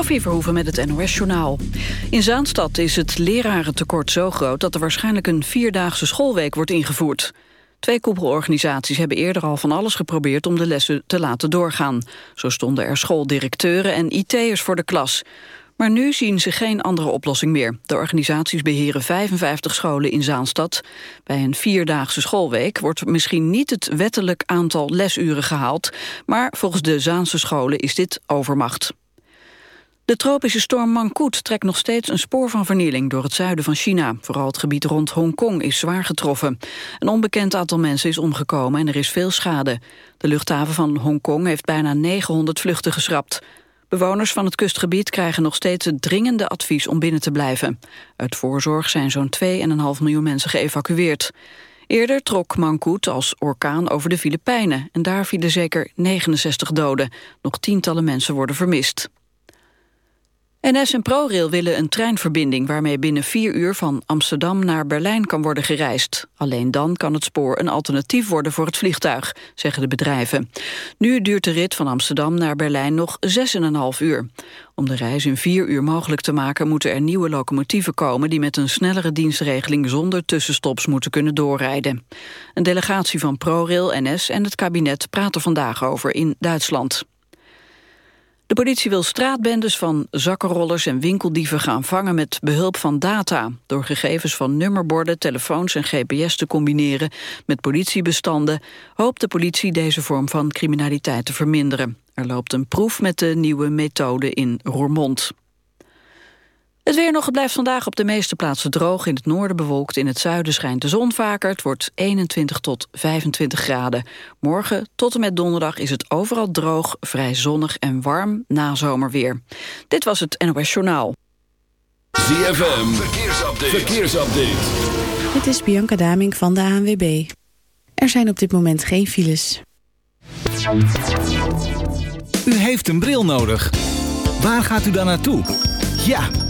Sophie Verhoeven met het NOS-journaal. In Zaanstad is het lerarentekort zo groot... dat er waarschijnlijk een vierdaagse schoolweek wordt ingevoerd. Twee koepelorganisaties hebben eerder al van alles geprobeerd... om de lessen te laten doorgaan. Zo stonden er schooldirecteuren en IT'ers voor de klas. Maar nu zien ze geen andere oplossing meer. De organisaties beheren 55 scholen in Zaanstad. Bij een vierdaagse schoolweek wordt misschien niet het wettelijk aantal lesuren gehaald... maar volgens de Zaanse scholen is dit overmacht. De tropische storm Mangkut trekt nog steeds een spoor van vernieling door het zuiden van China. Vooral het gebied rond Hongkong is zwaar getroffen. Een onbekend aantal mensen is omgekomen en er is veel schade. De luchthaven van Hongkong heeft bijna 900 vluchten geschrapt. Bewoners van het kustgebied krijgen nog steeds het dringende advies om binnen te blijven. Uit voorzorg zijn zo'n 2,5 miljoen mensen geëvacueerd. Eerder trok Mangkut als orkaan over de Filipijnen... en daar vielen zeker 69 doden. Nog tientallen mensen worden vermist. NS en ProRail willen een treinverbinding waarmee binnen vier uur van Amsterdam naar Berlijn kan worden gereisd. Alleen dan kan het spoor een alternatief worden voor het vliegtuig, zeggen de bedrijven. Nu duurt de rit van Amsterdam naar Berlijn nog 6,5 uur. Om de reis in vier uur mogelijk te maken moeten er nieuwe locomotieven komen die met een snellere dienstregeling zonder tussenstops moeten kunnen doorrijden. Een delegatie van ProRail, NS en het kabinet praten vandaag over in Duitsland. De politie wil straatbendes van zakkenrollers en winkeldieven gaan vangen met behulp van data. Door gegevens van nummerborden, telefoons en gps te combineren met politiebestanden hoopt de politie deze vorm van criminaliteit te verminderen. Er loopt een proef met de nieuwe methode in Roermond. Het weer nog, het blijft vandaag op de meeste plaatsen droog. In het noorden bewolkt, in het zuiden schijnt de zon vaker. Het wordt 21 tot 25 graden. Morgen tot en met donderdag is het overal droog, vrij zonnig en warm na zomerweer. Dit was het NOS Journaal. ZFM, verkeersupdate. verkeersupdate. Dit is Bianca Daming van de ANWB. Er zijn op dit moment geen files. U heeft een bril nodig. Waar gaat u dan naartoe? Ja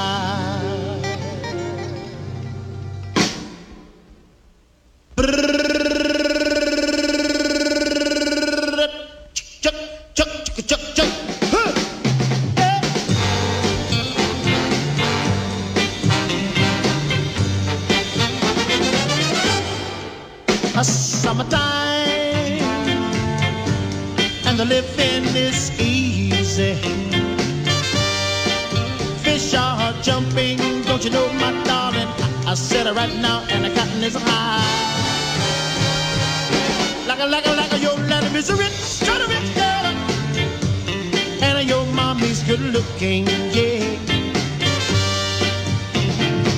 Fish are jumping, don't you know, my darling? I, I said it right now, and the cotton is high. Like a, like a, like a, your land is a rich, kind of rich girl, and you're my is good looking, yeah.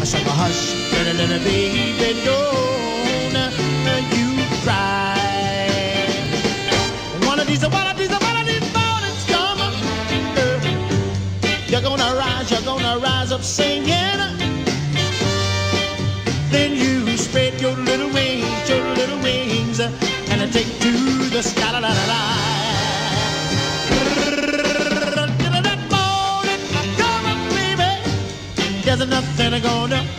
I said, hush, little, little baby, don't up singing. Then you spread your little wings, your little wings, and I take to the sky. La, la, la, la. There's nothing gonna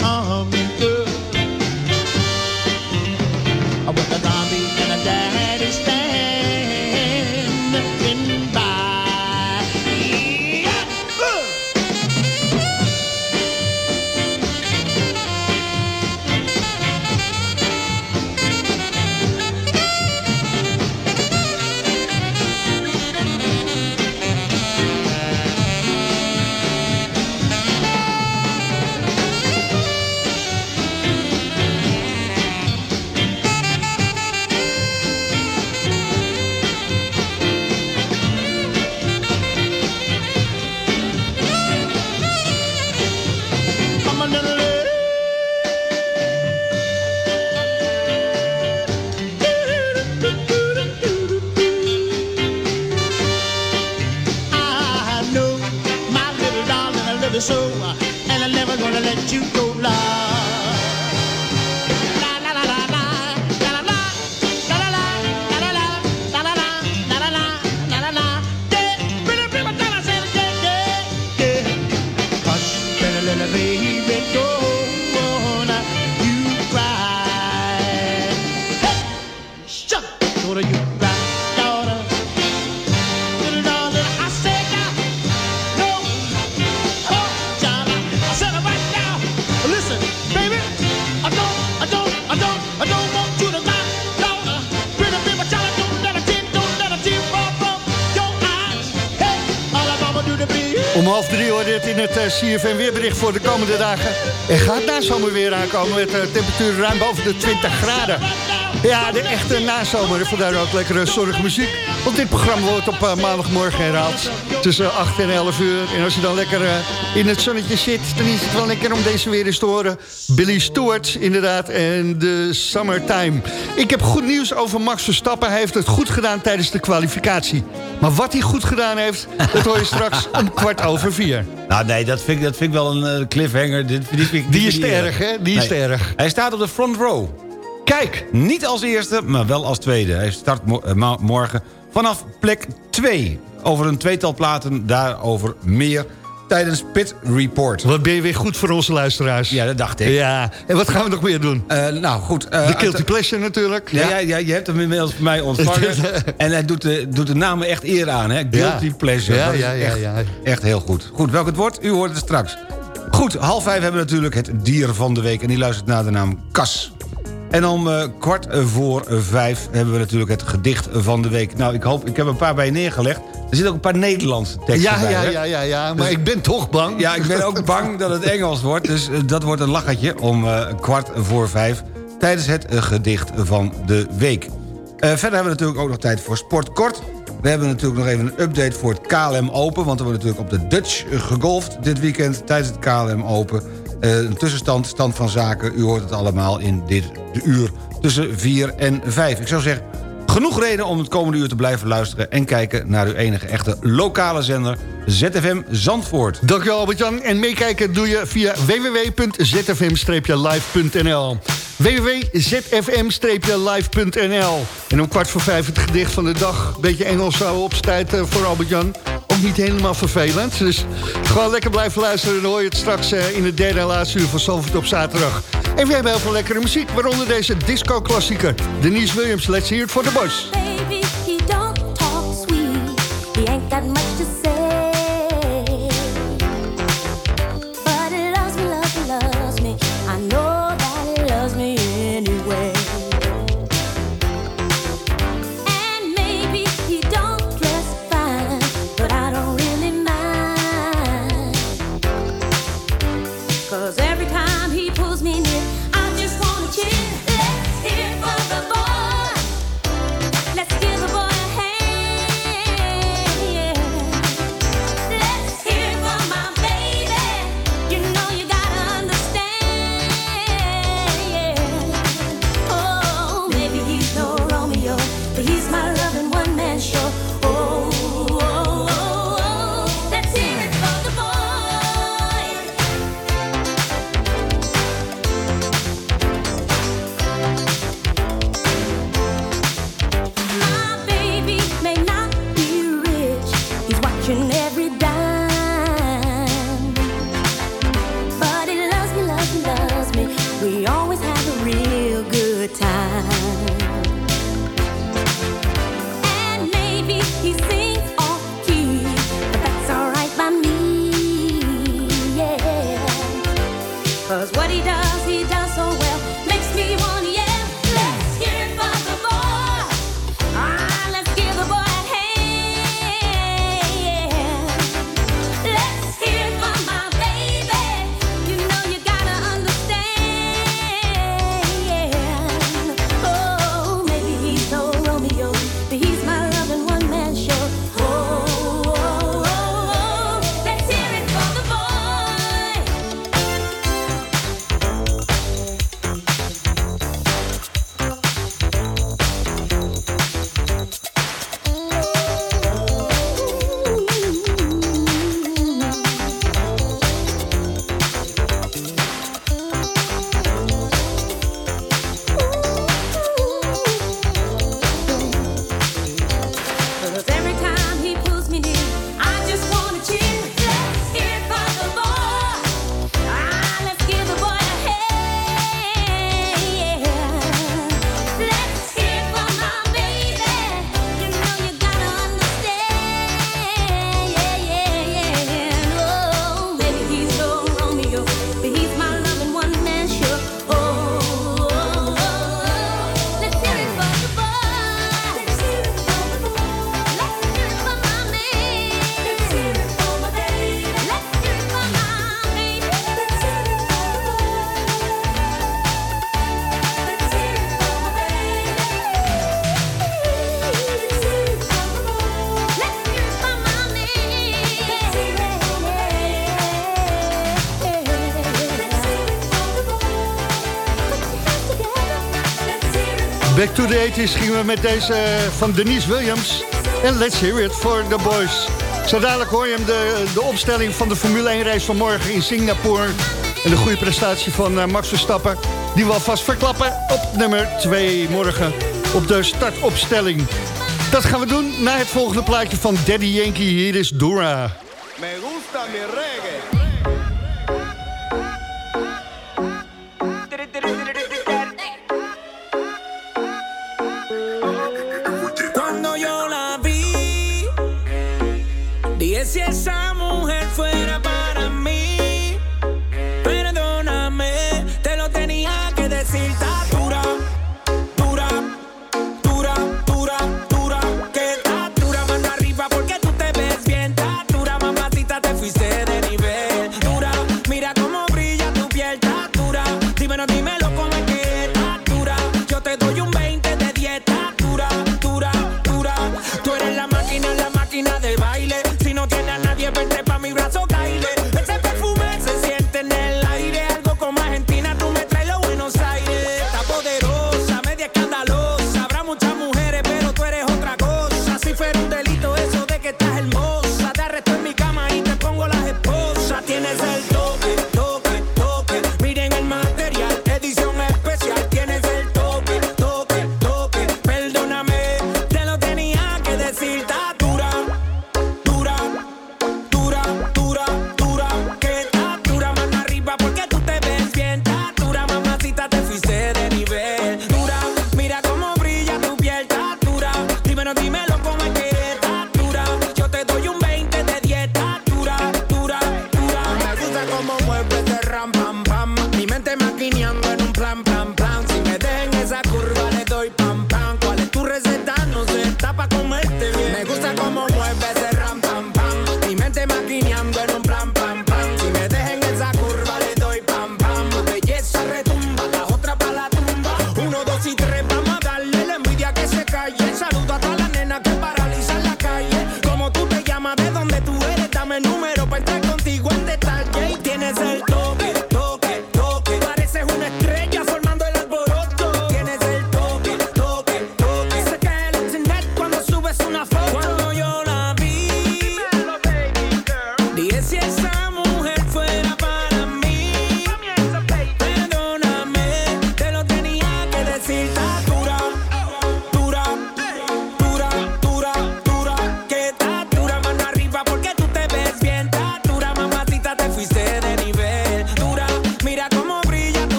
voor de komende dagen. Er gaat na zomer weer aankomen met temperaturen ruim boven de 20 graden. Ja, de echte nazomer. Vandaar ook lekkere zorgmuziek. Want dit programma wordt op uh, maandagmorgen herhaald. Tussen 8 en 11 uur. En als je dan lekker uh, in het zonnetje zit... dan is het wel lekker om deze weer eens te horen. Billy Stewart, inderdaad. En de Summertime. Ik heb goed nieuws over Max Verstappen. Hij heeft het goed gedaan tijdens de kwalificatie. Maar wat hij goed gedaan heeft... dat hoor je straks om kwart over vier. Nou nee, dat vind ik, dat vind ik wel een uh, cliffhanger. Die, die, die, die is te erg, hè? Die is te erg. Hij staat op de front row. Kijk, niet als eerste, maar wel als tweede. Hij start mo morgen vanaf plek 2. Over een tweetal platen, daarover meer tijdens Pit Report. Wat ben je weer goed voor onze luisteraars. Ja, dat dacht ik. Ja, en wat gaan we nog meer doen? Uh, nou, goed. Uh, de Guilty Pleasure natuurlijk. Ja, ja. ja, je hebt hem inmiddels bij mij ontvangen. en hij doet de, doet de namen echt eer aan, hè? Guilty ja. Pleasure. Ja, ja, ja, echt, ja. Echt heel goed. Goed, welk het wordt? U hoort het straks. Goed, half vijf hebben we natuurlijk het dier van de week. En die luistert naar de naam Kas. En om uh, kwart voor vijf hebben we natuurlijk het gedicht van de week. Nou, ik hoop, ik heb een paar bij je neergelegd. Er zitten ook een paar Nederlandse teksten ja, bij. Ja, ja, ja, ja, maar dus, ik ben toch bang. Ja, ik ben ook bang dat het Engels wordt. Dus uh, dat wordt een lachertje om uh, kwart voor vijf... tijdens het gedicht van de week. verder hebben we natuurlijk ook nog tijd voor Sport Kort. We hebben natuurlijk nog even een update voor het KLM Open... want er wordt natuurlijk op de Dutch gegolfd dit weekend tijdens het KLM Open... Uh, een tussenstand, stand van zaken. U hoort het allemaal in dit uur tussen 4 en 5. Ik zou zeggen, genoeg reden om het komende uur te blijven luisteren... en kijken naar uw enige echte lokale zender, ZFM Zandvoort. Dankjewel Albert-Jan. En meekijken doe je via www.zfm-live.nl www.zfm-live.nl En om kwart voor vijf het gedicht van de dag. Beetje Engels zou op tijd voor Albert-Jan ook niet helemaal vervelend. Dus gewoon lekker blijven luisteren. Dan hoor je het straks in het derde en laatste uur van Zalvoort op zaterdag. En we hebben heel veel lekkere muziek, waaronder deze disco-klassieker. Denise Williams, let's hear it for the boys. To the 80s gingen we met deze eh, van Denise Williams. En let's hear it for the boys. Zo dadelijk hoor je hem de, de opstelling van de Formule 1 race van morgen in Singapore. En de goede prestatie van eh, Max Verstappen. Die we alvast verklappen op nummer 2 morgen op de startopstelling. Dat gaan we doen na het volgende plaatje van Daddy Yankee. Hier is Dora.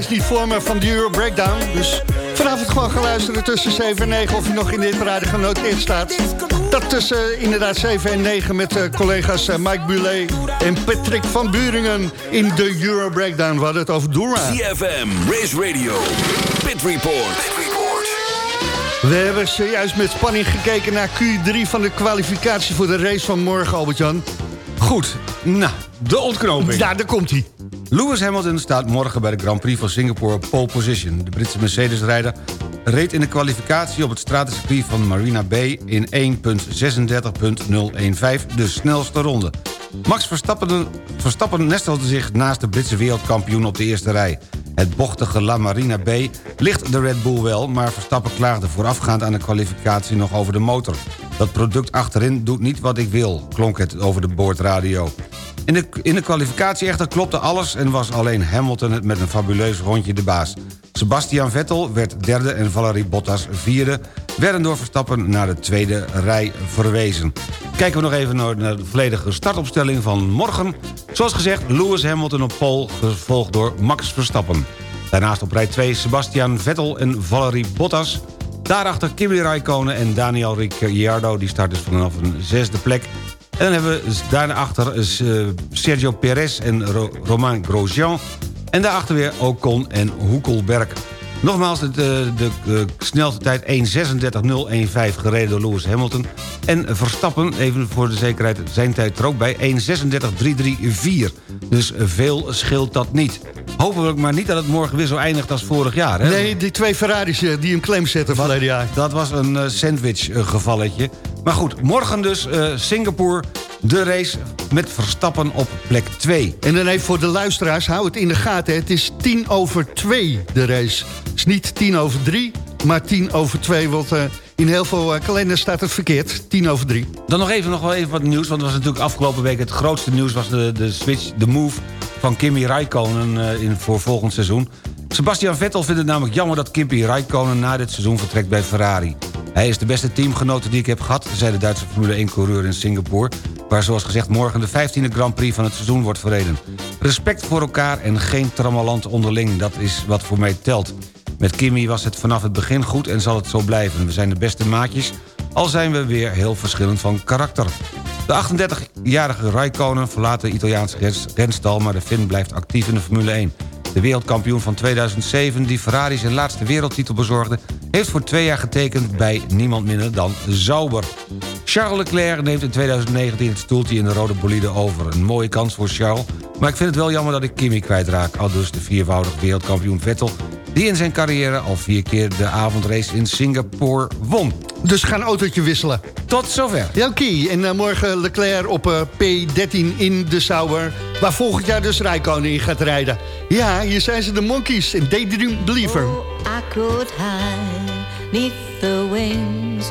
Lijst niet voor me van de Euro Breakdown. Dus vanavond gewoon gaan luisteren tussen 7 en 9... of hij nog in dit parade genoteerd staat. Dat tussen eh, inderdaad 7 en 9 met eh, collega's eh, Mike Bulet en Patrick van Buringen... in de Euro Breakdown. We hadden het over Dora. CFM, Race Radio, Pit Report. We hebben zojuist met spanning gekeken naar Q3 van de kwalificatie... voor de race van morgen, Albert-Jan. Goed, nou, de ontknoping. Ja, daar komt hij. Lewis Hamilton staat morgen bij de Grand Prix van Singapore pole position. De Britse Mercedes-rijder reed in de kwalificatie op het stratencircuit van Marina Bay... in 1.36.015, de snelste ronde. Max Verstappen, Verstappen nestelde zich naast de Britse wereldkampioen op de eerste rij. Het bochtige La Marina Bay ligt de Red Bull wel... maar Verstappen klaagde voorafgaand aan de kwalificatie nog over de motor. Dat product achterin doet niet wat ik wil, klonk het over de boordradio. In de, in de kwalificatie echter klopte alles... en was alleen Hamilton het met een fabuleus rondje de baas. Sebastian Vettel werd derde en Valerie Bottas vierde... werden door Verstappen naar de tweede rij verwezen. Kijken we nog even naar de volledige startopstelling van morgen. Zoals gezegd, Lewis Hamilton op pole, gevolgd door Max Verstappen. Daarnaast op rij 2 Sebastian Vettel en Valerie Bottas... Daarachter Kimi Raikkonen en Daniel Ricciardo. Die start dus vanaf een zesde plek. En dan hebben we daarachter eh, Sergio Perez en Ro Romain Grosjean. En daarachter weer Ocon en Hoekelberg. Nogmaals, het, eh, de eh, snelste tijd 1.36.015 gereden door Lewis Hamilton. En Verstappen, even voor de zekerheid, zijn tijd er ook bij, 1.36.334. Dus veel scheelt dat niet. Hopelijk maar niet dat het morgen weer zo eindigt als vorig jaar. Hè? Nee, die twee Ferraris eh, die hem claim zetten verleden jaar. Dat was een eh, sandwich-gevalletje. Maar goed, morgen dus Singapore, de race met Verstappen op plek 2. En dan even voor de luisteraars, hou het in de gaten. Het is tien over twee de race. Het is niet tien over drie, maar tien over twee. Want eh, in heel veel eh, kalenders staat het verkeerd. Tien over drie. Dan nog even, nog wel even wat nieuws, want het was natuurlijk afgelopen week... het grootste nieuws was de, de switch, de move van Kimi Räikkönen eh, in, voor volgend seizoen. Sebastian Vettel vindt het namelijk jammer dat Kimi Räikkönen na dit seizoen vertrekt bij Ferrari. Hij is de beste teamgenoot die ik heb gehad, zei de Duitse Formule 1-coureur in Singapore... waar zoals gezegd morgen de 15e Grand Prix van het seizoen wordt verreden. Respect voor elkaar en geen trammeland onderling, dat is wat voor mij telt. Met Kimi was het vanaf het begin goed en zal het zo blijven. We zijn de beste maatjes, al zijn we weer heel verschillend van karakter. De 38-jarige Raikkonen verlaat de Italiaanse rens- renstal... maar de Finn blijft actief in de Formule 1. De wereldkampioen van 2007, die Ferrari zijn laatste wereldtitel bezorgde... heeft voor twee jaar getekend bij niemand minder dan Sauber. Charles Leclerc neemt in 2019 het stoeltje in de rode bolide over. Een mooie kans voor Charles, maar ik vind het wel jammer dat ik Kimi kwijtraak. Al dus de viervoudig wereldkampioen Vettel... die in zijn carrière al vier keer de avondrace in Singapore won. Dus ga een autootje wisselen. Tot zover. Ja, oké. En eh, morgen Leclerc op eh, P13 in de Sauber. Waar volgend jaar dus Rijkonen in gaat rijden. Ja, hier zijn ze de Monkeys in Daydream Believer. I could hide the wings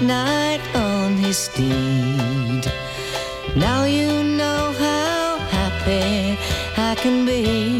Knight on his steed. Now you know how happy I can be.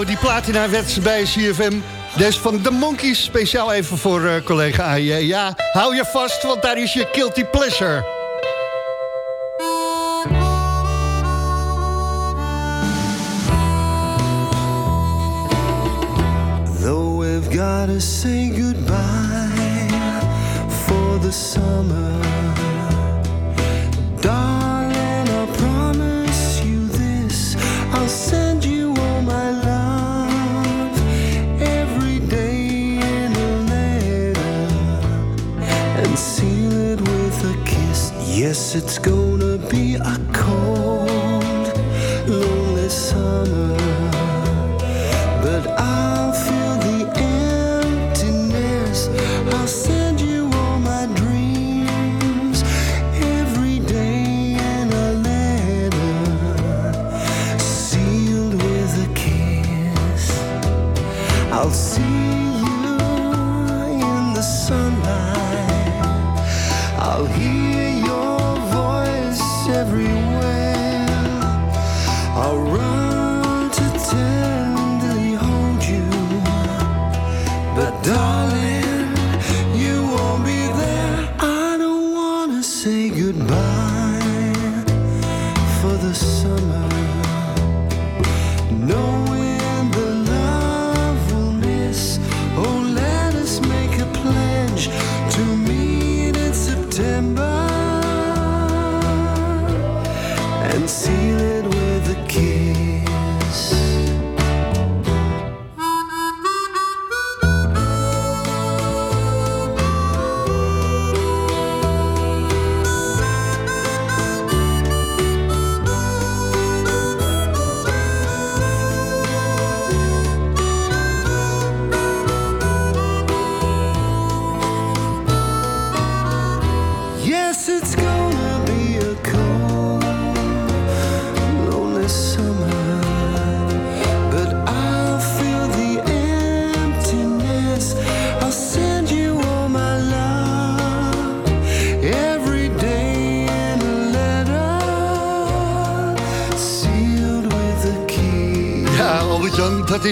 Ouwe die platina werd bij CFM. Dus van de Monkeys, speciaal even voor eh, collega AJ. Ja, hou je vast, want daar is je guilty pleasure. Though we've gotta say goodbye for the summer, It's gonna be a cold, lonely summer. But I'll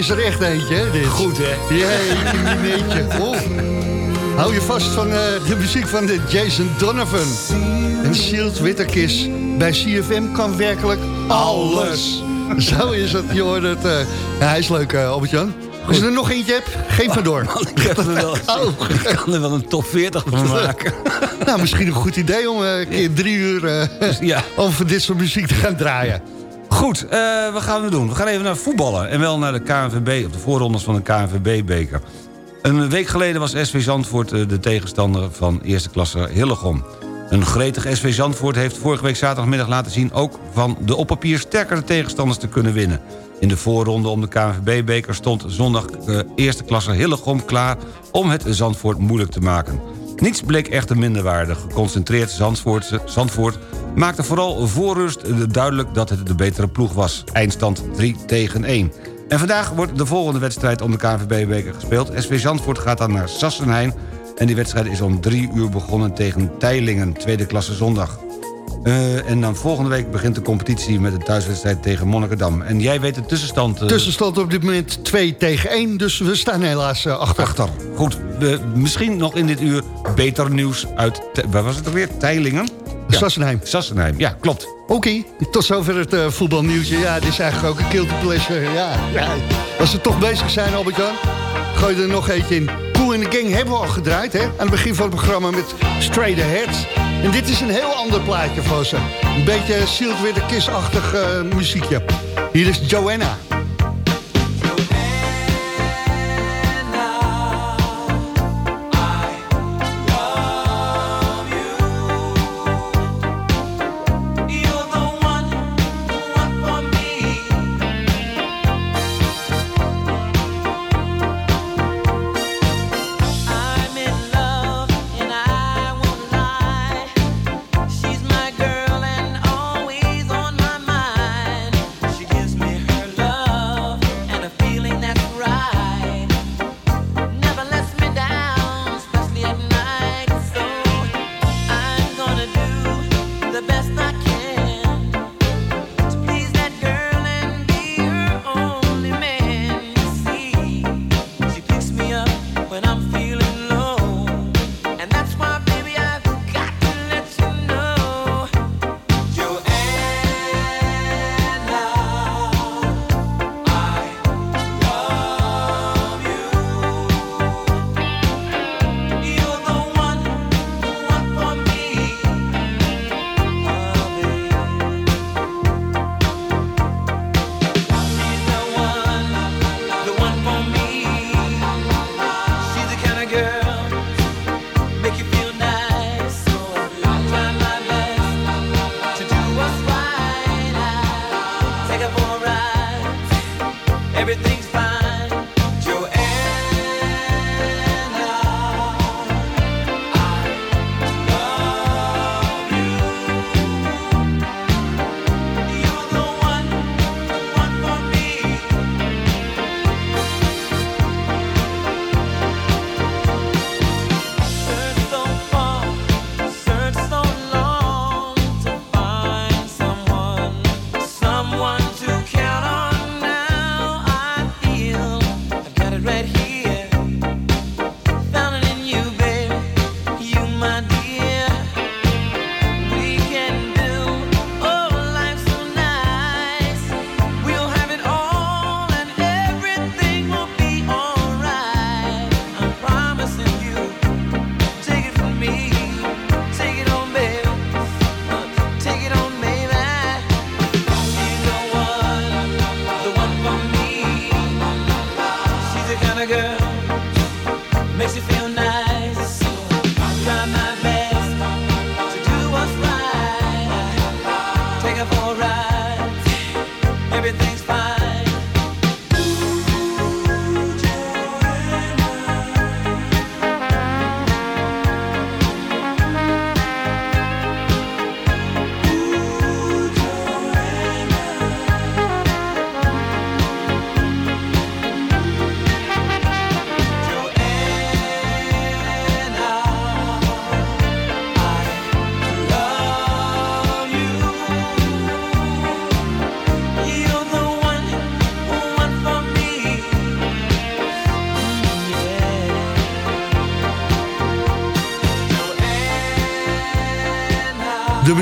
is er echt eentje, hè? Dit. Goed, hè? Ja, een eentje. Oh. Hou je vast van eh, de muziek van de Jason Donovan. En Sealed with a Kiss. Bij CFM kan werkelijk alles. Zo is het, je hoort het. eh. ja, hij is leuk, uh, Albert-Jan. Als je er nog eentje hebt, geef maar door. Ik, er wel, Oh. ik kan er wel een top 40 van maken. nou, misschien een goed idee om een keer drie uur Ja. over dit soort muziek te gaan draaien. Goed, eh, wat gaan we doen? We gaan even naar voetballen. En wel naar de KNVB, op de voorrondes van de KNVB-beker. Een week geleden was SV Zandvoort eh, de tegenstander van eerste klasse Hillegom. Een gretig SV Zandvoort heeft vorige week zaterdagmiddag laten zien... ook van de op papier sterkere tegenstanders te kunnen winnen. In de voorronde om de KNVB-beker stond zondag eh, eerste klasse Hillegom klaar... om het Zandvoort moeilijk te maken. Niets bleek echter minder waardig. Geconcentreerd Zandvoort, Zandvoort maakte vooral voor rust duidelijk dat het de betere ploeg was. Eindstand 3 tegen 1. En vandaag wordt de volgende wedstrijd om de KNVB-beker gespeeld. SV Zandvoort gaat dan naar Sassenheim. En die wedstrijd is om drie uur begonnen tegen Teilingen, tweede klasse zondag. Eh, en dan volgende week begint de competitie met een thuiswedstrijd tegen Monnikendam. En jij weet de tussenstand... eh, Tussenstand op dit moment 2 tegen 1, dus we staan helaas eh, achter. achter. Goed, misschien nog in dit uur beter nieuws uit... Waar was het er weer? Teilingen? Sassenheim. Sassenheim, ja, klopt. Oké, tot zover het eh, voetbalnieuwtje. Ja, dit is eigenlijk ook een guilty pleasure. Ja, ja. Als we toch bezig zijn, Albert-Jan, gooi er nog eentje in. Cool in the Gang hebben we al gedraaid, hè? Aan het begin van het programma met Straight Ahead. En dit is een heel ander plaatje van ze. Een beetje Sealed with a Kiss-achtig eh, muziekje. Hier is Joanna.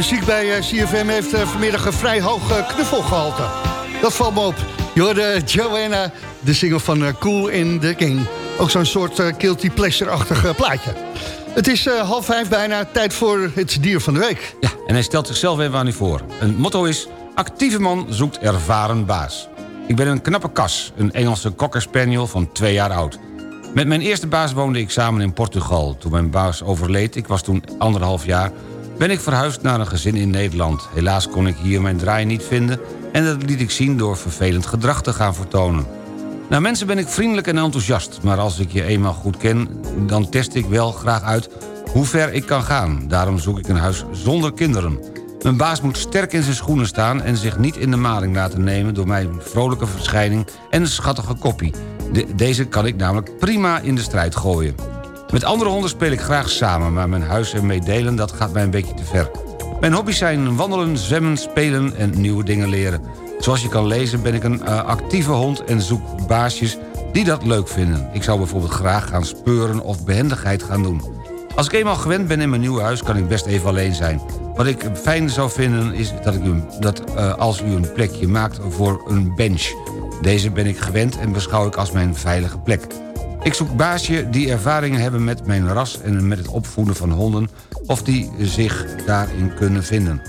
Muziek bij eh, CFM heeft eh, vanmiddag een vrij hoog eh, knuffelgehalte. Dat valt me op. Je hoorde Joanna, de single van eh, Cool in the King. Ook zo'n soort uh, guilty pleasure-achtig plaatje. Het is half vijf bijna, tijd voor het dier van de week. Ja, en hij stelt zichzelf even aan u voor. Een motto is, actieve man zoekt ervaren baas. Ik ben een knappe kas, een Engelse cocker spaniel van twee jaar oud. Met mijn eerste baas woonde ik samen in Portugal. Toen mijn baas overleed, ik was toen anderhalf jaar... ben ik verhuisd naar een gezin in Nederland. Helaas kon ik hier mijn draai niet vinden... en dat liet ik zien door vervelend gedrag te gaan vertonen. Nou, mensen ben ik vriendelijk en enthousiast... maar als ik je eenmaal goed ken, dan test ik wel graag uit hoe ver ik kan gaan. Daarom zoek ik een huis zonder kinderen. Mijn baas moet sterk in zijn schoenen staan... en zich niet in de maling laten nemen... door mijn vrolijke verschijning en schattige koppie. De- deze kan ik namelijk prima in de strijd gooien. Met andere honden speel ik graag samen... maar mijn huis ermee delen, dat gaat mij een beetje te ver. Mijn hobby's zijn wandelen, zwemmen, spelen en nieuwe dingen leren. Zoals je kan lezen ben ik een eh, actieve hond... en zoek baasjes die dat leuk vinden. Ik zou bijvoorbeeld graag gaan speuren of behendigheid gaan doen. Als ik eenmaal gewend ben in mijn nieuwe huis... kan ik best even alleen zijn. Wat ik fijn zou vinden is dat, ik dat eh, als u een plekje maakt voor een bench. Deze ben ik gewend en beschouw ik als mijn veilige plek. Ik zoek baasje die ervaringen hebben met mijn ras... en met het opvoeden van honden... of die zich daarin kunnen vinden.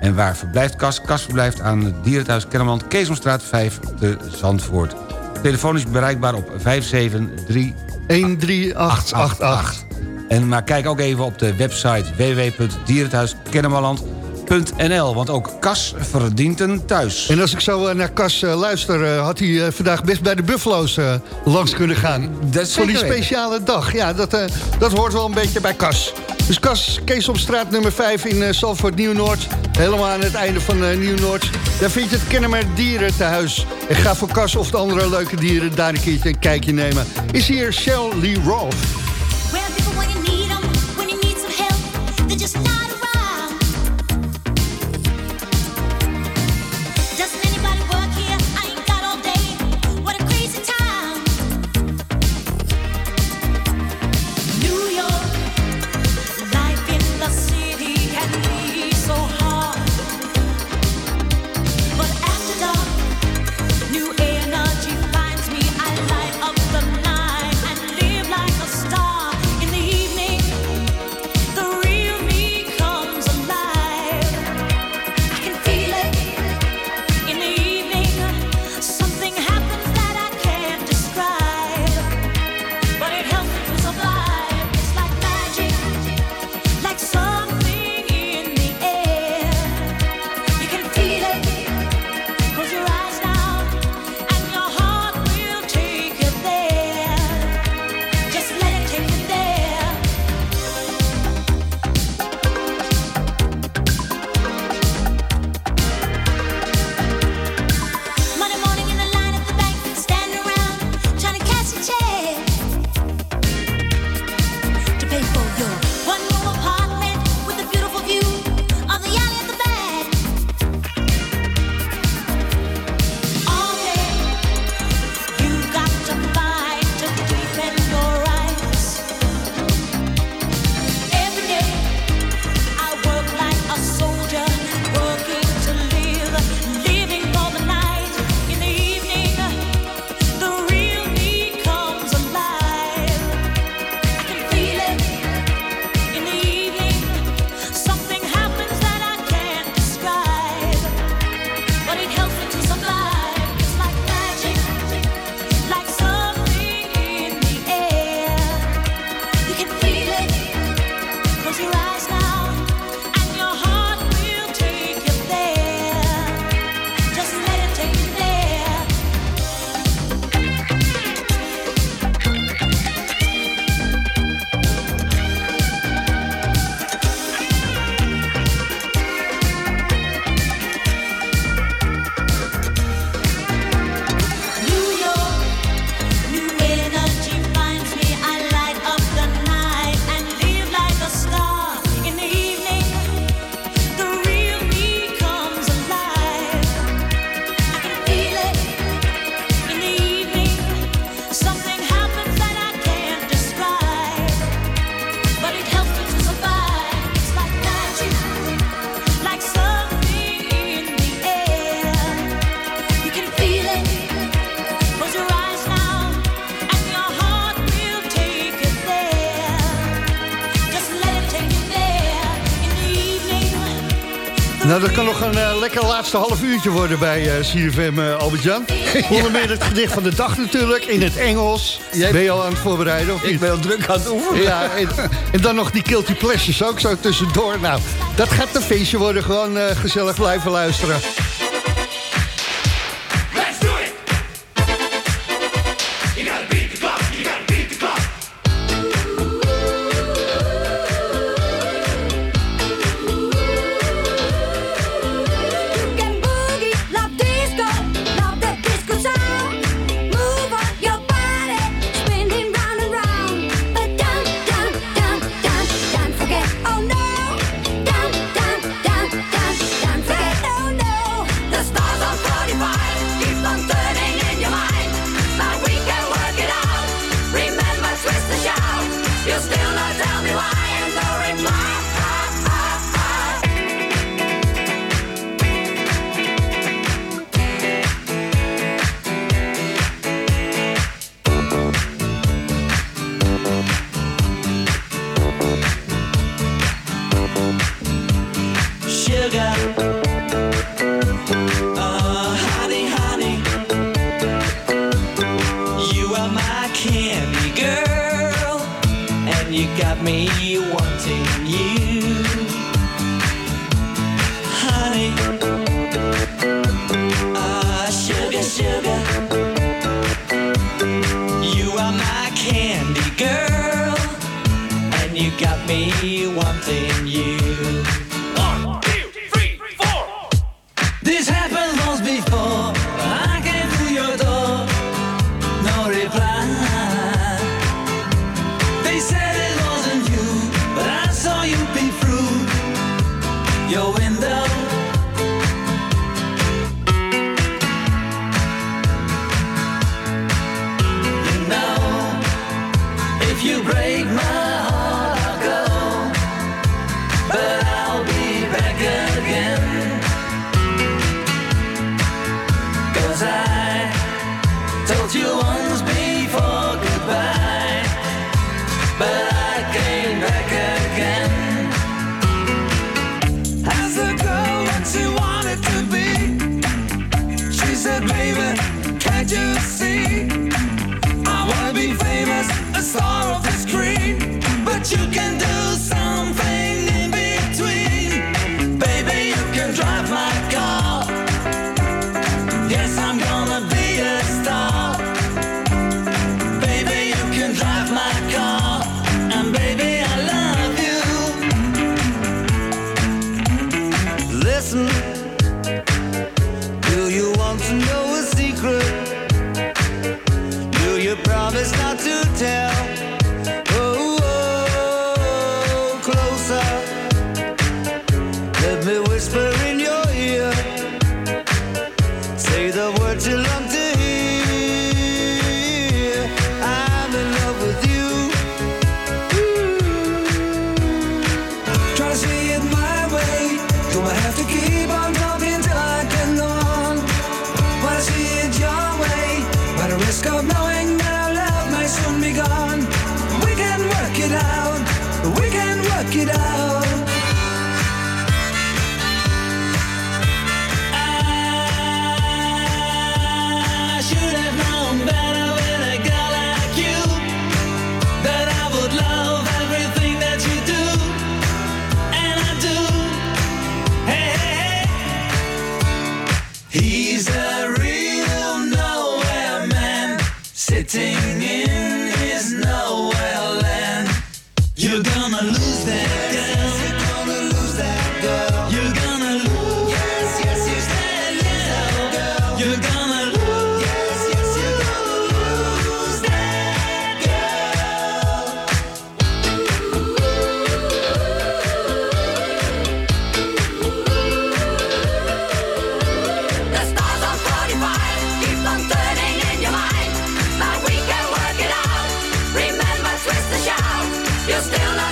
En waar verblijft Kas? Kas verblijft aan het dierenthuis Kennemerland... Keesomstraat 5 te Zandvoort. Telefoon is bereikbaar op 573... 13888. En maar kijk ook even op de website www.dierenthuiskennemerland.nl. Want ook Kas verdient een thuis. En als ik zo eh, naar Cas eh, luister, eh, had hij vandaag best bij de Buffalo's langs kunnen gaan. Dat Voor die speciale dag. Ja, dat, dat hoort wel een beetje bij Cas. Dus Cas, Kees op straat nummer 5 in Zalvoort Nieuw-Noord. Helemaal aan het einde van Nieuw-Noord. Daar vind je het Kennemer Dieren te huis. En ga voor Cas of de andere leuke dieren daar een keertje een kijkje nemen. Is hier Shelley Rolf. half uurtje worden bij eh, CFM eh, Albert-Jan. Onder meer het gedicht van de dag natuurlijk, in het Engels. Jij ben je al aan het voorbereiden? Of niet? Ik ben al druk aan het oefenen. Ja, en, dan nog die Kiltie Plesjes ook zo tussendoor. Nou, dat gaat een feestje worden. Gewoon eh, gezellig blijven luisteren.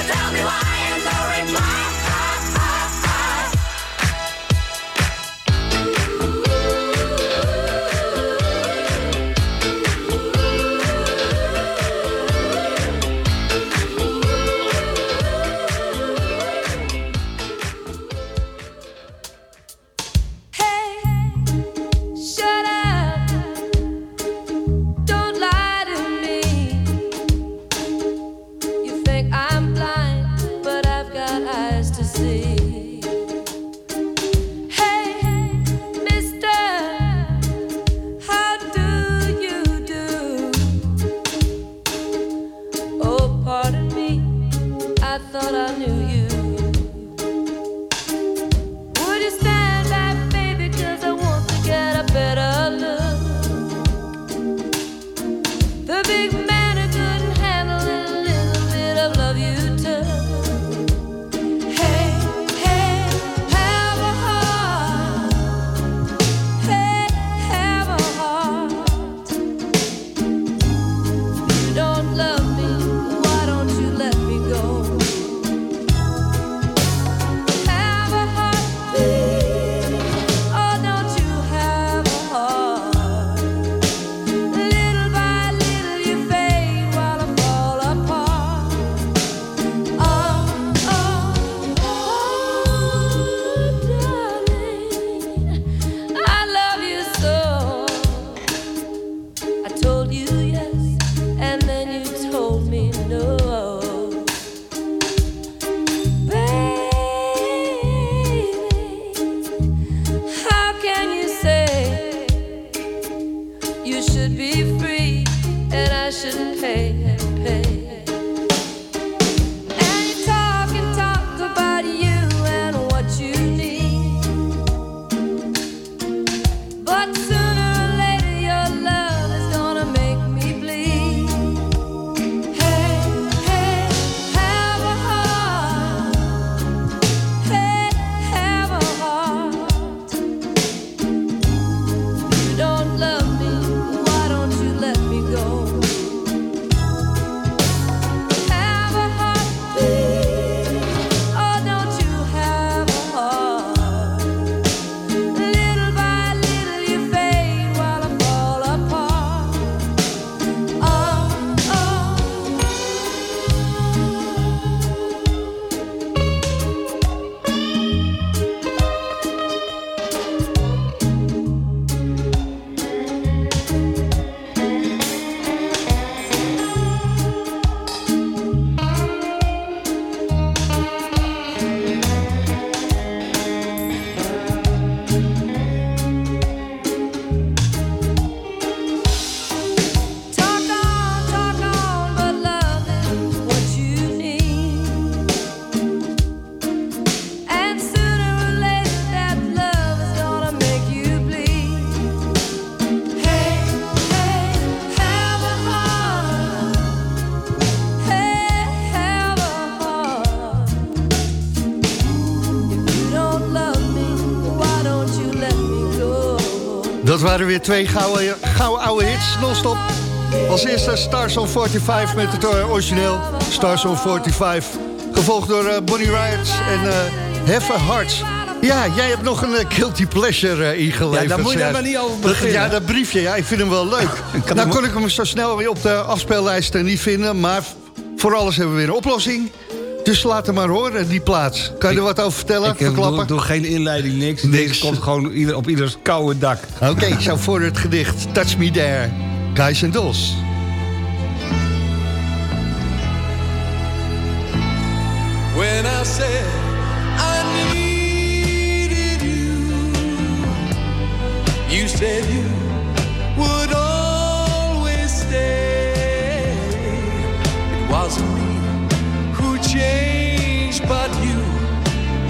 tell me why. weer twee gouden, oude hits, non-stop. Als eerste Stars on 45 met het eh, origineel Stars on 45. Gevolgd door eh, Bonnie Riot en uh, Have. Ja, jij hebt nog een guilty pleasure uh, ingeleverd. Ja, daar moet je maar niet over ja, dat briefje, ja, ik vind hem wel leuk. nou kon ik hem zo snel weer op de afspeellijst niet vinden... maar voor alles hebben we weer een oplossing. Dus laat hem maar horen, die plaats. Kan je er wat over vertellen? Ik eh, Verklappen? Doe, geen inleiding, niks. niks. Deze komt gewoon ieder, op ieders koude dak. Oké, ik zou voor het gedicht Touch Me There, Guys and Dolls. When I said I you You said you would always stay It wasn't me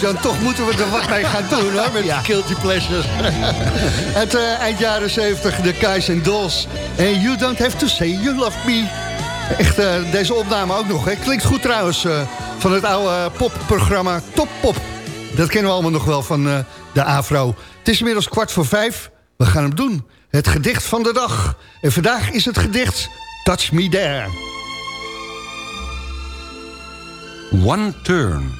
Dan toch moeten we er wat mee gaan doen, hoor. Met ja. Guilty Pleasures. Het uh, eind jaren 70, de Kais en Dolls. En You Don't Have To Say You Love Me. Echt, eh, deze opname ook nog. Hè. Klinkt goed trouwens, eh, van het oude popprogramma Top Pop. Dat kennen we allemaal nog wel van de AVRO. Het is inmiddels kwart voor vijf. We gaan hem doen. Het gedicht van de dag. En vandaag is het gedicht Touch Me There. One Turn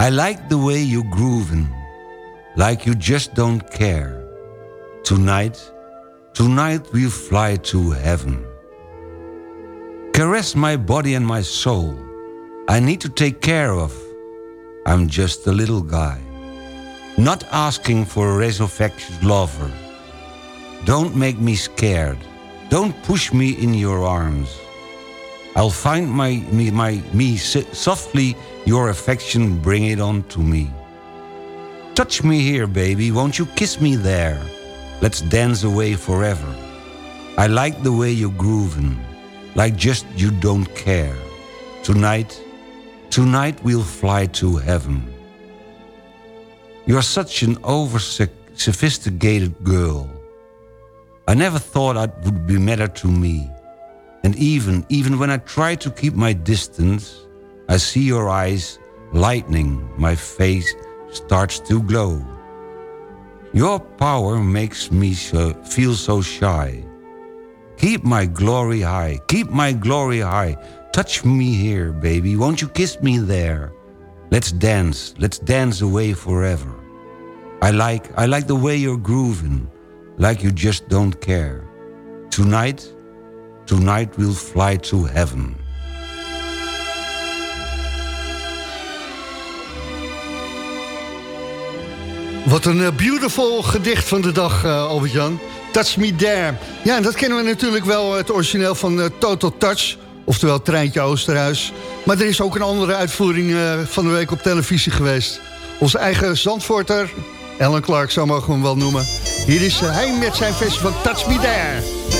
I like the way you grooving, like you just don't care. Tonight, tonight we'll fly to heaven. Caress my body and my soul. I need to take care of. I'm just a little guy, not asking for a resurrected lover. Don't make me scared. Don't push me in your arms. I'll find my me my me softly your affection bring it on to me. Touch me here, baby, won't you kiss me there? Let's dance away forever. I like the way you're grooving, like just you don't care. Tonight, tonight we'll fly to heaven. You're such an over sophisticated girl. I never thought it would be matter to me. And even, even when I try to keep my distance, I see your eyes lightning, my face starts to glow. Your power makes me so, feel so shy. Keep my glory high, keep my glory high. Touch me here, baby, won't you kiss me there? Let's dance, let's dance away forever. I like, I like the way you're grooving, like you just don't care. Tonight, tonight we'll fly to heaven. Wat een eh, beautiful gedicht van de dag, eh, Albert-Jan. Touch Me There. Ja, dat kennen we natuurlijk wel, het origineel van eh, Total Touch. Oftewel Treintje Oosterhuis. Maar er is ook een andere uitvoering eh, van de week op televisie geweest. Onze eigen Zandvoorter, Alan Clark, zo mogen we hem wel noemen. Hier is eh, hij met zijn versie van Touch Me There.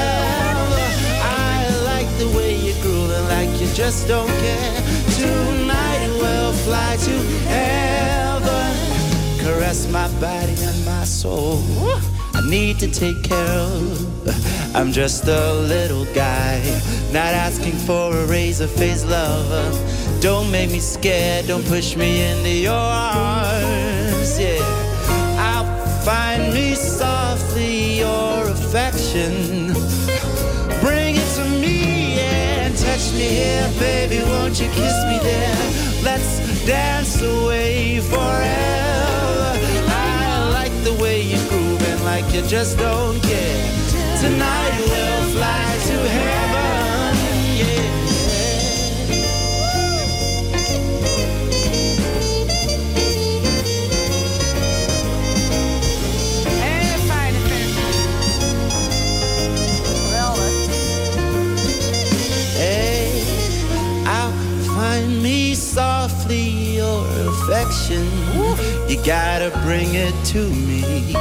Just don't care. Tonight we'll fly to heaven. Caress my body and my soul. I need to take care of. I'm just a little guy, not asking for a razor face lover. Don't make me scared, don't push me into your arms, yeah. I'll find me softly your affection. And me here, baby. Won't you kiss me there? Let's dance away forever. I like the way you're grooving, like you just don't care. Tonight we'll fly to heaven, affection. You gotta bring it to me.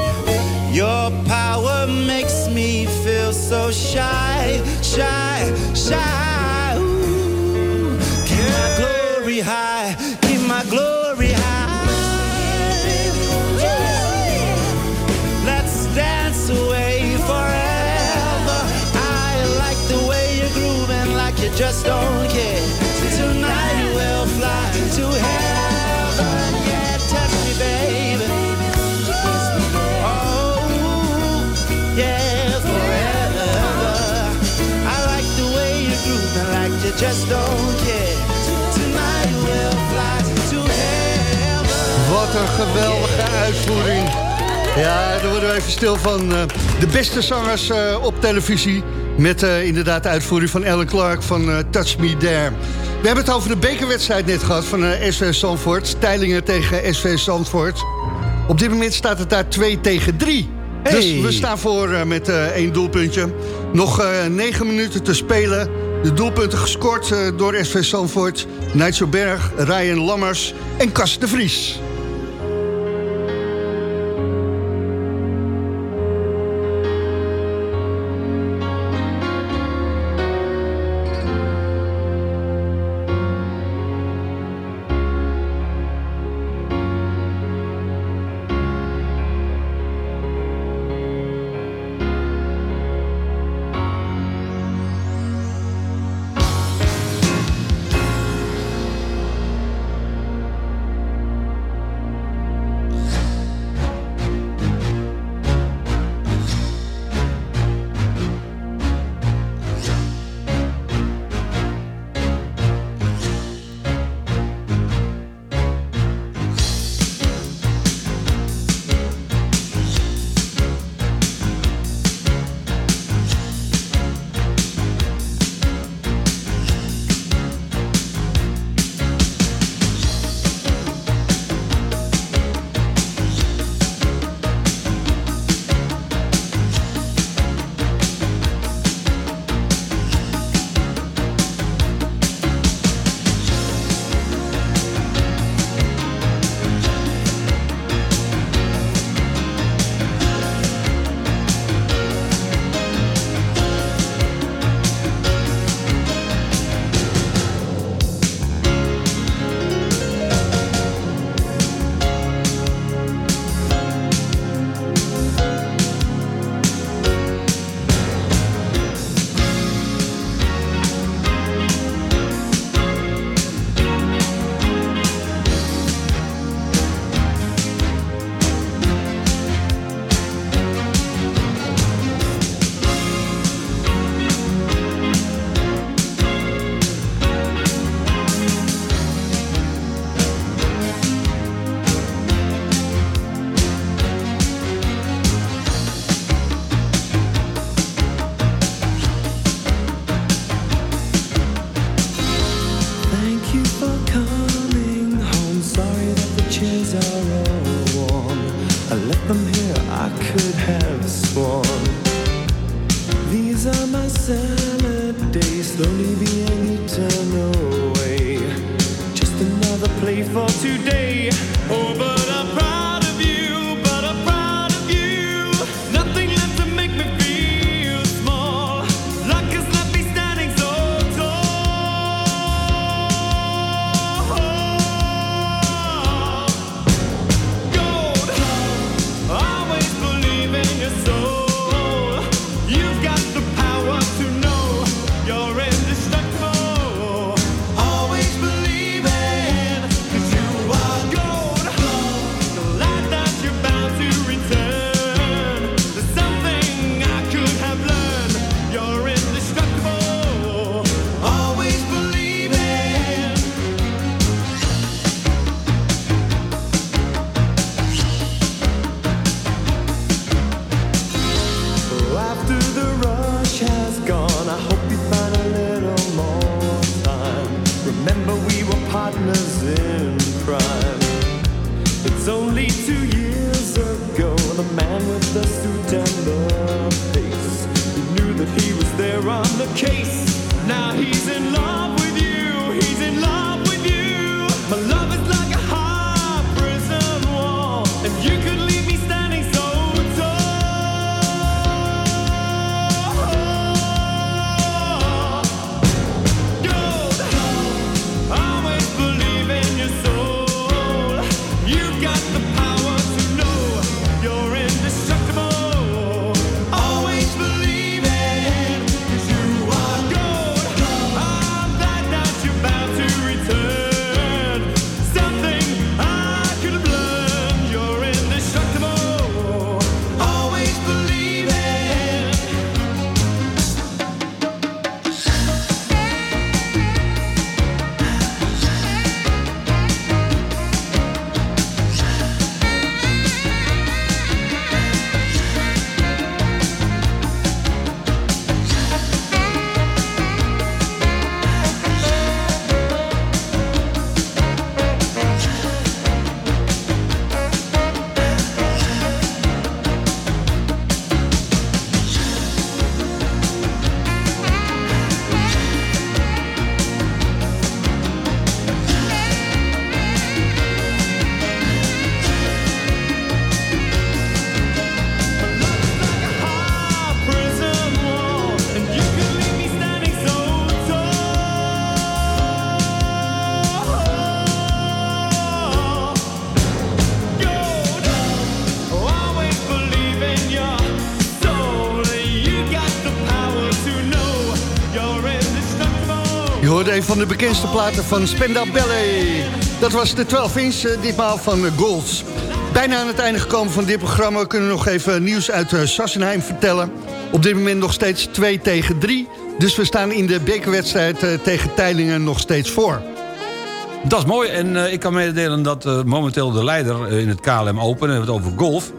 Your power makes me feel so shy, shy, shy. Ooh. Keep my glory high, keep my glory geweldige uitvoering. Ja, dan worden we even stil van. Eh. De beste zangers eh, op televisie. Met eh, inderdaad de uitvoering van Ellen Clark van Touch Me There. We hebben het over de bekerwedstrijd net gehad van SV Zandvoort. Teilingen tegen SV Zandvoort. Op dit moment staat het daar 2 tegen 3. Dus we staan voor met één doelpuntje. Nog 9 minuten te spelen. De doelpunten gescoord door SV Zandvoort. Nigel Berg, Ryan Lammers en Kas de Vries. Van de bekendste platen van Spenda Ballet. Dat was de 12 inch, eh, ditmaal van eh, Golds. Bijna aan het einde gekomen van dit programma. We kunnen nog even nieuws uit eh, Sassenheim vertellen. Op dit moment nog steeds 2 tegen 3. Dus we staan in de bekerwedstrijd tegen Teilingen nog steeds voor. Dat is mooi en ik kan mededelen dat momenteel de leider in het KLM Open... en we het over golf...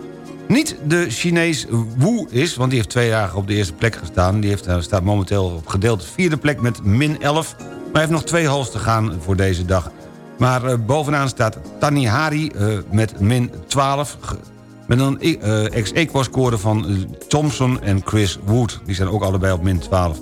niet de Chinees Wu is, want die heeft twee dagen op de eerste plek gestaan. Die heeft, staat momenteel op gedeeld vierde plek met min 11. Maar hij heeft nog twee holes te gaan voor deze dag. Maar eh, bovenaan staat Tanihari eh, met min 12... ge- met een eh, ex-equo-score van eh, Thompson en Chris Wood. Die zijn ook allebei op min 12.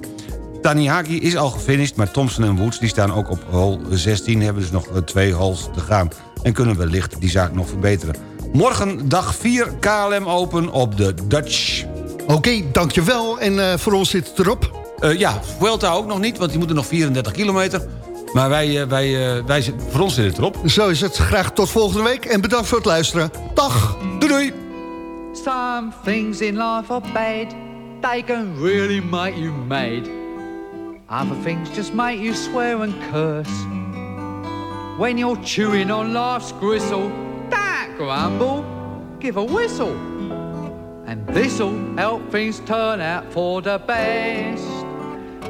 Tanihaki is al gefinished, maar Thompson en Woods die staan ook op hole 16... hebben dus nog twee holes te gaan. En kunnen wellicht die zaak nog verbeteren. Morgen dag 4 KLM Open op de Dutch. Oké, dankjewel. En voor ons zit het erop. Eh, ja, Vuelta ook nog niet, want die moeten nog 34 kilometer. Maar wij, eh, wij, eh, wij, zit- voor ons zit het erop. Zo is het. Graag tot volgende week. En bedankt voor het luisteren. Dag. Doei doei. Some things in life are bad, they can really make you mad. Other things just make you swear and curse. When you're chewing on life's gristle, don't grumble, give a whistle. And this'll help things turn out for the best.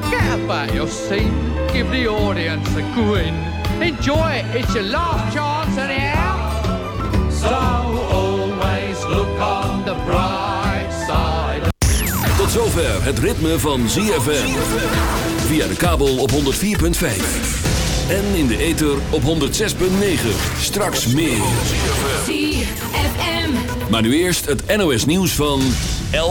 Forget about your scene, give the audience a grin. Enjoy it, it's your last chance anyhow. So always look on the bright side. Tot zover het ritme van ZFM. Via de kabel op 104.5. En in de ether op 106.9. Straks meer. ZFM. Maar nu eerst het NOS nieuws van 11.